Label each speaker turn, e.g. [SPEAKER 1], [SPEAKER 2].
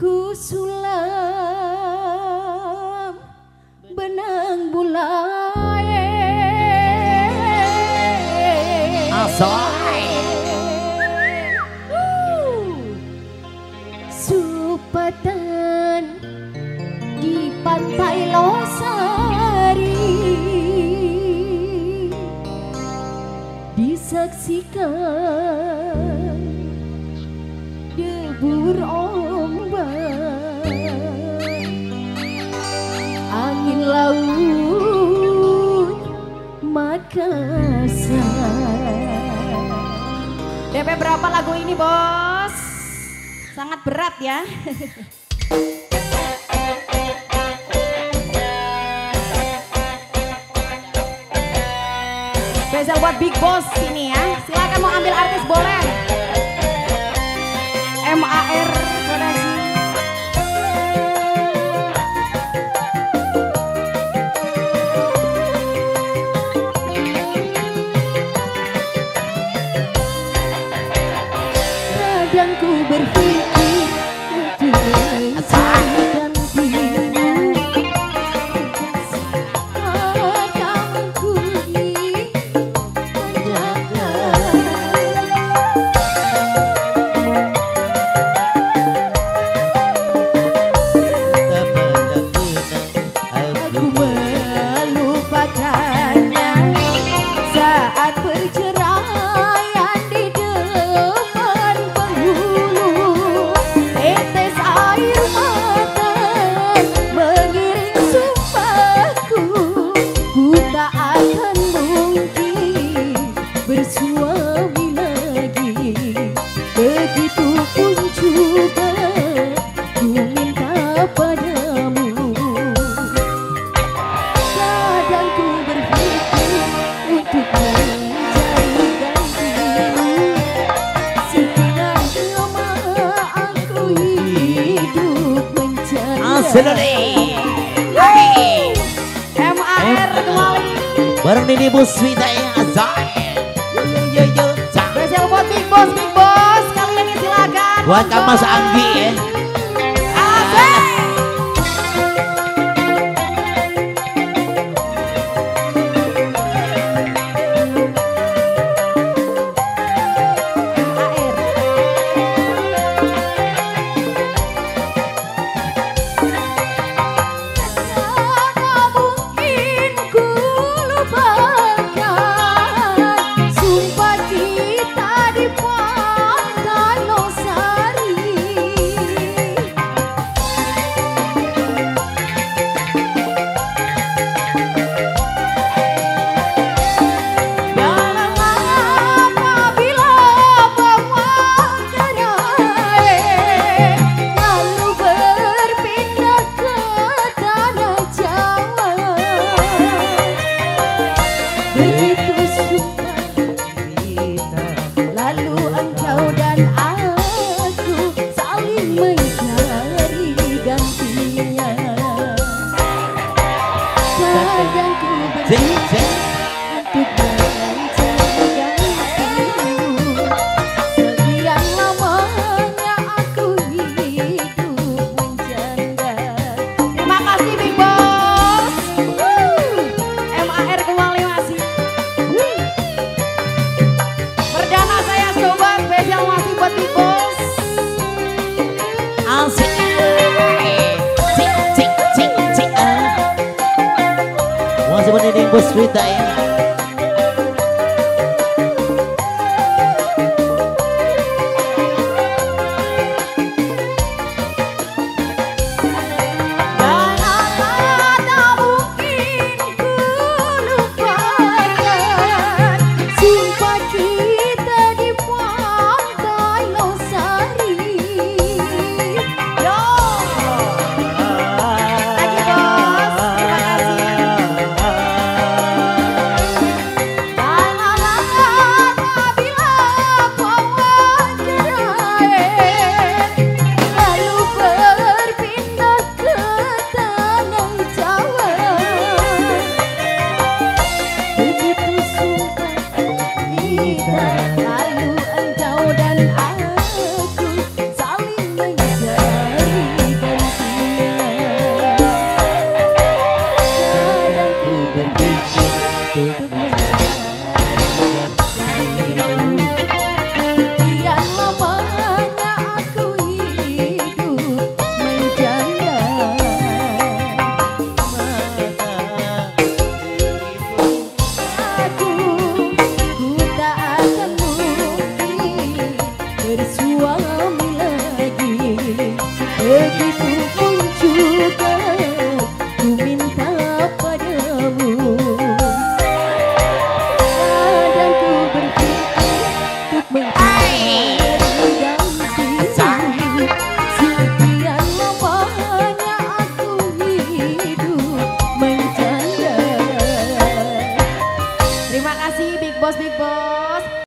[SPEAKER 1] ku sulam benang bulae.
[SPEAKER 2] Asai
[SPEAKER 1] supatan di pantai losari. Disaksikan debur
[SPEAKER 3] DP berapa lagu ini bos? Sangat berat ya. Bezel buat Big Boss ini.
[SPEAKER 1] bersuami lagi. Begitu pun juga ku minta padamu. Kadang ku berpikir untuk mencari gantimu sekarang lama aku hidup. Mencari
[SPEAKER 3] gantimu
[SPEAKER 2] Bareng Nini Buswita yang
[SPEAKER 3] azan buat
[SPEAKER 2] kamas Mas Anggi ya.
[SPEAKER 3] Ah, Masih meninding bos
[SPEAKER 4] cerita ini